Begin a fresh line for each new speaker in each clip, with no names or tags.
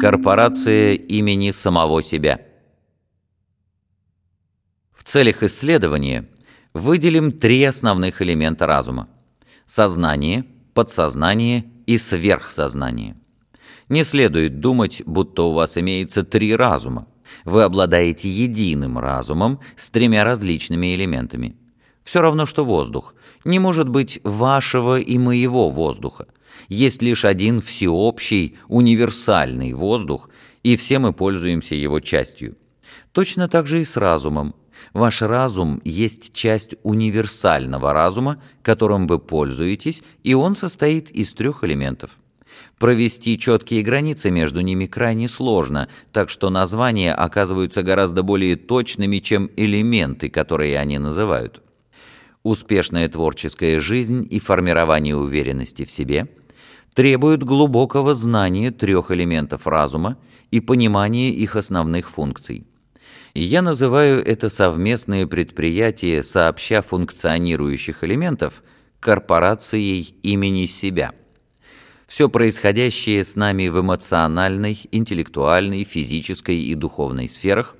Корпорация имени самого себя. В целях исследования выделим три основных элемента разума – сознание, подсознание и сверхсознание. Не следует думать, будто у вас имеется три разума. Вы обладаете единым разумом с тремя различными элементами. Все равно, что воздух. Не может быть вашего и моего воздуха. Есть лишь один всеобщий, универсальный воздух, и все мы пользуемся его частью. Точно так же и с разумом. Ваш разум есть часть универсального разума, которым вы пользуетесь, и он состоит из трех элементов. Провести четкие границы между ними крайне сложно, так что названия оказываются гораздо более точными, чем элементы, которые они называют. Успешная творческая жизнь и формирование уверенности в себе требуют глубокого знания трех элементов разума и понимания их основных функций. Я называю это совместное предприятие сообща функционирующих элементов корпорацией имени себя – все происходящее с нами в эмоциональной, интеллектуальной, физической и духовной сферах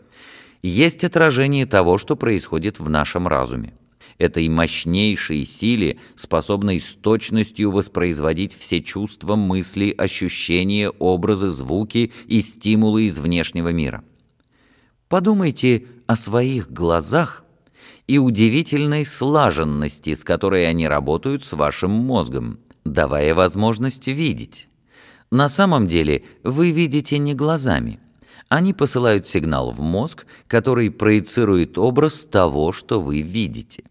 есть отражение того, что происходит в нашем разуме. Этой мощнейшей силе, способной с точностью воспроизводить все чувства, мысли, ощущения, образы, звуки и стимулы из внешнего мира. Подумайте о своих глазах и удивительной слаженности, с которой они работают с вашим мозгом давая возможность видеть. На самом деле вы видите не глазами. Они посылают сигнал в мозг, который проецирует образ того, что вы видите.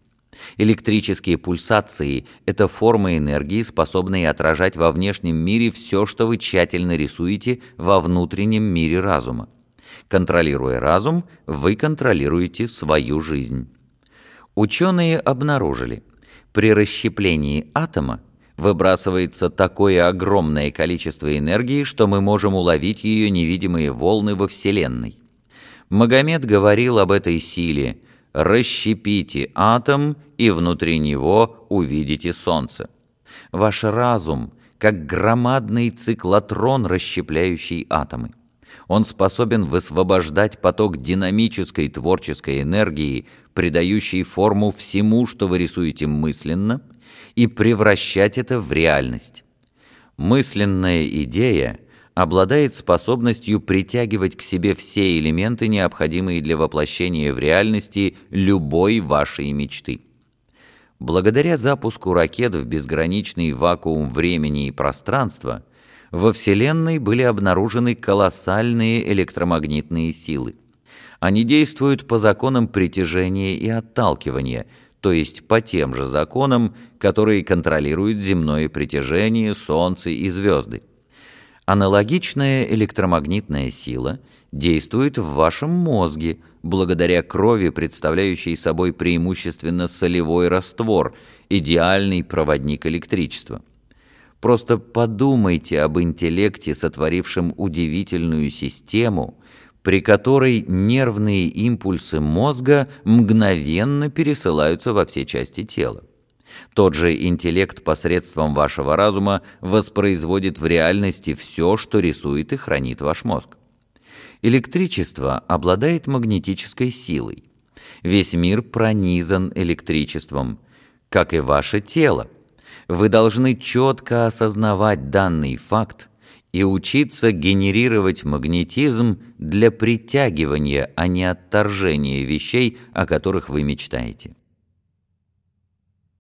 Электрические пульсации – это формы энергии, способные отражать во внешнем мире все, что вы тщательно рисуете во внутреннем мире разума. Контролируя разум, вы контролируете свою жизнь. Ученые обнаружили, при расщеплении атома выбрасывается такое огромное количество энергии, что мы можем уловить ее невидимые волны во Вселенной. Магомед говорил об этой силе «расщепите атом, и внутри него увидите Солнце». Ваш разум, как громадный циклотрон, расщепляющий атомы. Он способен высвобождать поток динамической творческой энергии, придающей форму всему, что вы рисуете мысленно – и превращать это в реальность. Мысленная идея обладает способностью притягивать к себе все элементы, необходимые для воплощения в реальности любой вашей мечты. Благодаря запуску ракет в безграничный вакуум времени и пространства во Вселенной были обнаружены колоссальные электромагнитные силы. Они действуют по законам притяжения и отталкивания – то есть по тем же законам, которые контролируют земное притяжение, Солнце и звезды. Аналогичная электромагнитная сила действует в вашем мозге, благодаря крови, представляющей собой преимущественно солевой раствор, идеальный проводник электричества. Просто подумайте об интеллекте, сотворившем удивительную систему, при которой нервные импульсы мозга мгновенно пересылаются во все части тела. Тот же интеллект посредством вашего разума воспроизводит в реальности все, что рисует и хранит ваш мозг. Электричество обладает магнетической силой. Весь мир пронизан электричеством, как и ваше тело. Вы должны четко осознавать данный факт и учиться генерировать магнетизм для притягивания, а не отторжения вещей, о которых вы мечтаете.